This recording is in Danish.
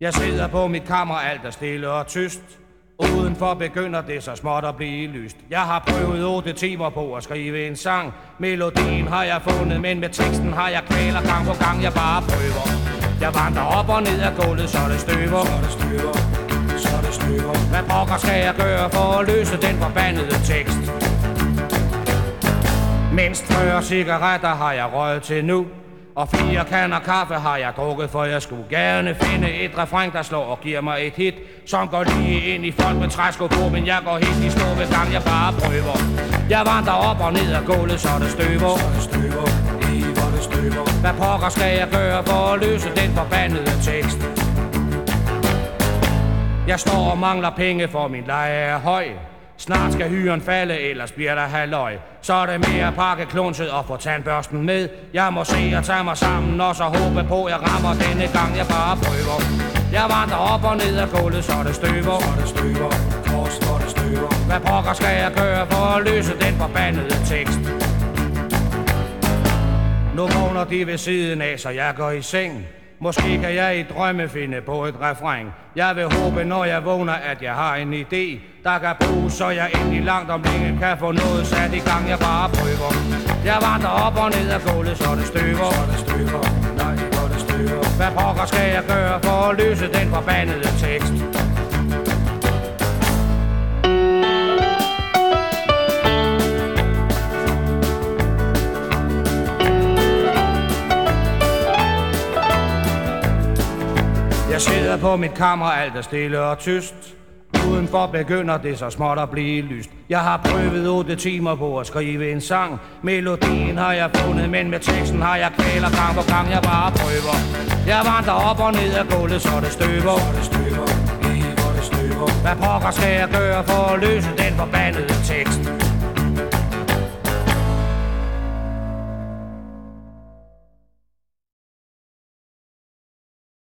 Jeg sidder på mit kammer, alt er stille og tyst. Udenfor begynder det så småt at blive lyst. Jeg har prøvet 8 timer på at skrive en sang. Melodien har jeg fundet, men med teksten har jeg kvæler gang på gang, jeg bare prøver. Jeg vandrer op og ned ad gulvet, så det støver. Så det støver, så det støver. Hvad pokker skal jeg gøre for at løse den forbandede tekst? Mindst 40 cigaretter har jeg røget til nu. Og fire kander kaffe har jeg drukket, for jeg skulle gerne finde et refræng, der slår og giver mig et hit, som går lige ind i folk med træsko på, men jeg går helt i stå ved gang, jeg bare prøver. Jeg vandrer op og ned ad gulvet, så det støver. Så det støver, i hvor det støver. Hvad pokker skal jeg gøre for at løse den forbandede tekst? Jeg står og mangler penge, for min leje er høj. Snart skal hyren falde, ellers bliver der halvøj. Så er det mere pakke klunset og få tandbørsten med. Jeg må se og tage mig sammen, og så håbe på, jeg rammer denne gang, jeg bare prøver. Jeg vandrer op og ned af gulvet, så det støver. Så det støver, kors så det støver. Hvad pokker skal jeg gøre for at løse den forbandede tekst? Nu vågner de ved siden af, så jeg går i seng. Måske kan jeg i drømme finde på et refræng. Jeg vil håbe, når jeg vågner, at jeg har en idé, der kan bruges, så jeg endelig langt om længe kan få noget sat i gang, jeg bare prøver. Jeg vandrer op og ned ad gulvet, så det støver. Så det støver, nej hvor det støver. Hvad pokker skal jeg gøre for at løse den forbandede tekst? Jeg sidder på mit kammer, alt er stille og tyst. Udenfor begynder det så småt at blive lyst. Jeg har prøvet 8 timer på at skrive en sang. Melodien har jeg fundet, men med teksten har jeg kvaler gang på gang, jeg bare prøver. Jeg vandrer op og ned af gulvet, så det støver. Så det støver, i hvor det støver. Hvad pokker skal jeg gøre for at løse den forbandede tekst?